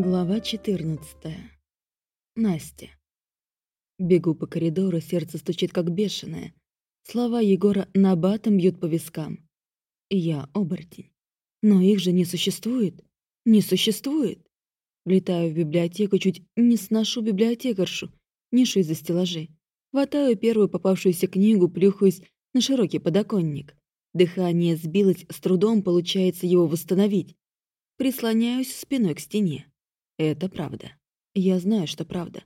Глава 14. Настя. Бегу по коридору, сердце стучит как бешеное. Слова Егора набатом бьют по вискам. Я оборотень. Но их же не существует. Не существует. Влетаю в библиотеку, чуть не сношу библиотекаршу, нишу из-за стеллажей. Хватаю первую попавшуюся книгу, плюхаюсь на широкий подоконник. Дыхание сбилось, с трудом получается его восстановить. Прислоняюсь спиной к стене. Это правда. Я знаю, что правда.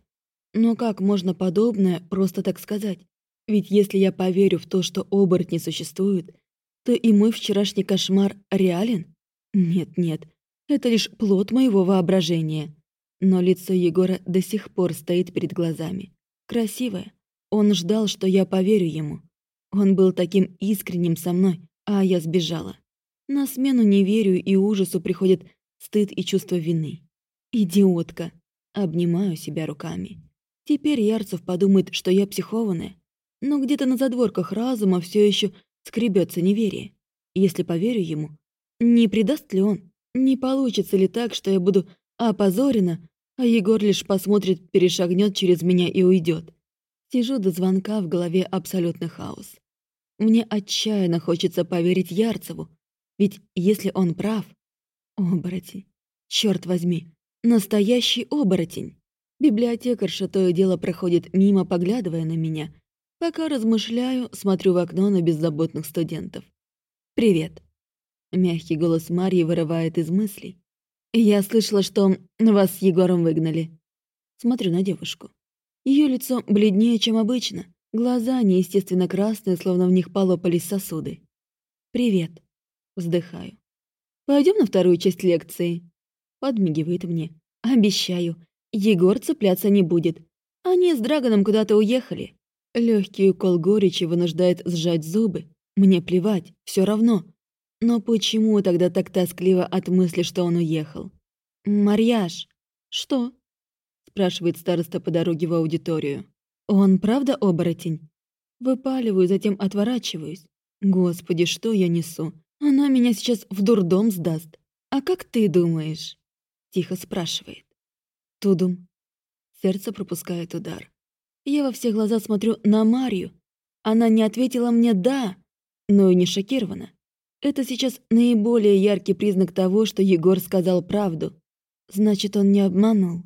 Но как можно подобное просто так сказать? Ведь если я поверю в то, что оборотни существуют, то и мой вчерашний кошмар реален? Нет-нет, это лишь плод моего воображения. Но лицо Егора до сих пор стоит перед глазами. Красивое. Он ждал, что я поверю ему. Он был таким искренним со мной, а я сбежала. На смену неверию и ужасу приходят стыд и чувство вины. Идиотка. Обнимаю себя руками. Теперь Ярцев подумает, что я психованная. Но где-то на задворках разума все еще скребется неверие. Если поверю ему, не предаст ли он? Не получится ли так, что я буду опозорена, а Егор лишь посмотрит, перешагнет через меня и уйдет? Сижу до звонка, в голове абсолютный хаос. Мне отчаянно хочется поверить Ярцеву, ведь если он прав... Оборотень. Черт возьми, Настоящий оборотень. Библиотекарша то и дело проходит мимо, поглядывая на меня. Пока размышляю, смотрю в окно на беззаботных студентов. «Привет». Мягкий голос Марьи вырывает из мыслей. «Я слышала, что вас с Егором выгнали». Смотрю на девушку. Ее лицо бледнее, чем обычно. Глаза неестественно красные, словно в них полопались сосуды. «Привет». Вздыхаю. Пойдем на вторую часть лекции?» Подмигивает мне. «Обещаю, Егор цепляться не будет. Они с Драгоном куда-то уехали». Легкий укол горечи вынуждает сжать зубы. Мне плевать, все равно. Но почему тогда так тоскливо от мысли, что он уехал? «Марьяш!» «Что?» спрашивает староста по дороге в аудиторию. «Он правда оборотень?» Выпаливаю, затем отворачиваюсь. Господи, что я несу? Она меня сейчас в дурдом сдаст. А как ты думаешь? Тихо спрашивает. Тудум. Сердце пропускает удар. Я во все глаза смотрю на Марию. Она не ответила мне «да», но и не шокирована. Это сейчас наиболее яркий признак того, что Егор сказал правду. Значит, он не обманул.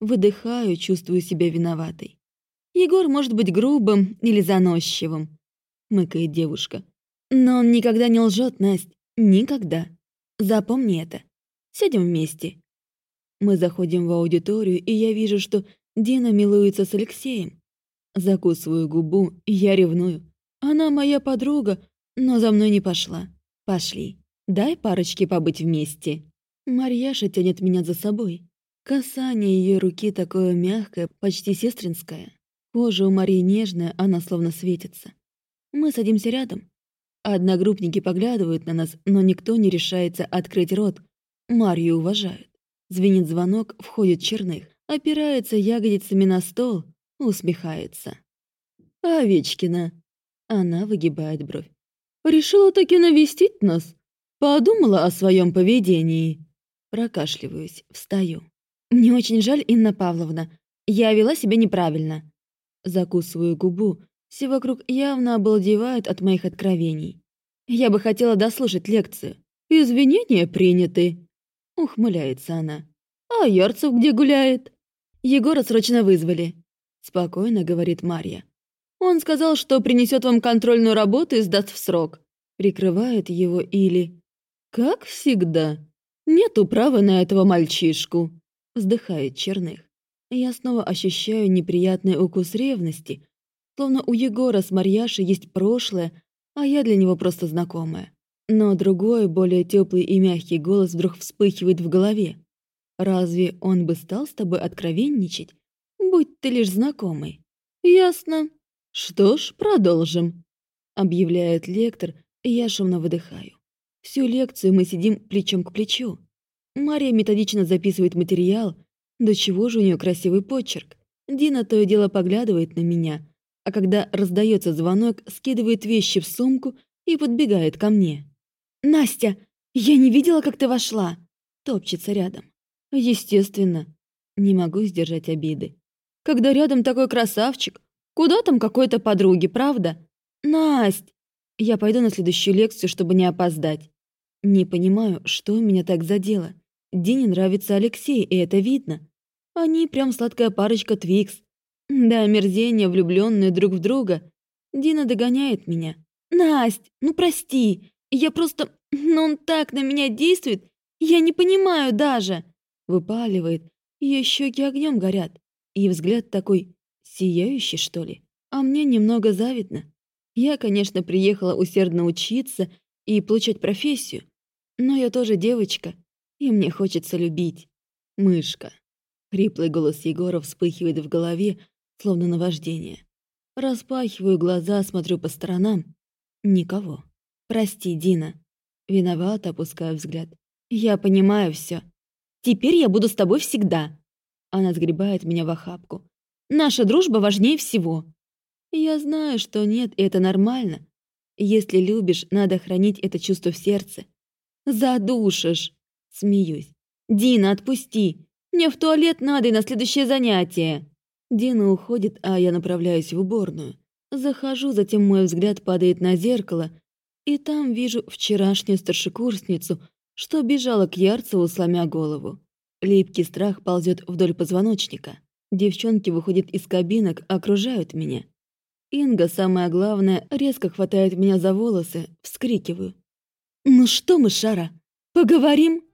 Выдыхаю, чувствую себя виноватой. Егор может быть грубым или заносчивым, мыкает девушка. Но он никогда не лжет, Насть. Никогда. Запомни это. Сядем вместе. Мы заходим в аудиторию, и я вижу, что Дина милуется с Алексеем. Закусываю губу, я ревную. Она моя подруга, но за мной не пошла. Пошли. Дай парочке побыть вместе. Марьяша тянет меня за собой. Касание ее руки такое мягкое, почти сестринское. Кожа у Марии нежная, она словно светится. Мы садимся рядом. Одногруппники поглядывают на нас, но никто не решается открыть рот. Марию уважают. Звенит звонок, входит Черных, опирается ягодицами на стол, усмехается. «Овечкина!» Она выгибает бровь. «Решила таки навестить нас? Подумала о своем поведении?» Прокашливаюсь, встаю. «Мне очень жаль, Инна Павловна. Я вела себя неправильно». Закусываю губу, все вокруг явно обалдевают от моих откровений. Я бы хотела дослушать лекцию. «Извинения приняты», Ухмыляется она. «А Ярцев где гуляет?» «Егора срочно вызвали», — спокойно говорит Марья. «Он сказал, что принесет вам контрольную работу и сдаст в срок. Прикрывает его или...» «Как всегда. Нету права на этого мальчишку», — вздыхает Черных. Я снова ощущаю неприятный укус ревности, словно у Егора с Марьяшей есть прошлое, а я для него просто знакомая. Но другой, более теплый и мягкий голос вдруг вспыхивает в голове. «Разве он бы стал с тобой откровенничать? Будь ты лишь знакомый». «Ясно. Что ж, продолжим», — объявляет лектор, и я шумно выдыхаю. Всю лекцию мы сидим плечом к плечу. Мария методично записывает материал. До чего же у нее красивый почерк. Дина то и дело поглядывает на меня, а когда раздается звонок, скидывает вещи в сумку и подбегает ко мне. «Настя, я не видела, как ты вошла!» Топчется рядом. Естественно. Не могу сдержать обиды. Когда рядом такой красавчик, куда там какой-то подруги, правда? Насть! Я пойду на следующую лекцию, чтобы не опоздать. Не понимаю, что меня так задело. Дине нравится Алексей, и это видно. Они прям сладкая парочка Твикс. Да, омерзение, влюбленные друг в друга. Дина догоняет меня. «Насть, ну прости, я просто... Ну он так на меня действует, я не понимаю даже!» Выпаливает, ее щеки огнем горят. И взгляд такой сияющий, что ли. А мне немного завидно. Я, конечно, приехала усердно учиться и получать профессию, но я тоже девочка, и мне хочется любить. Мышка. Хриплый голос Егора вспыхивает в голове, словно наваждение. Распахиваю глаза, смотрю по сторонам. Никого. Прости, Дина. Виновата, опускаю взгляд. Я понимаю все. Теперь я буду с тобой всегда. Она сгребает меня в охапку. Наша дружба важнее всего. Я знаю, что нет, и это нормально. Если любишь, надо хранить это чувство в сердце. Задушишь. Смеюсь. Дина, отпусти. Мне в туалет надо и на следующее занятие. Дина уходит, а я направляюсь в уборную. Захожу, затем мой взгляд падает на зеркало, и там вижу вчерашнюю старшекурсницу, что бежала к Ярцеву, сломя голову. Липкий страх ползет вдоль позвоночника. Девчонки выходят из кабинок, окружают меня. Инга, самое главное, резко хватает меня за волосы, вскрикиваю. «Ну что мы, Шара, поговорим?»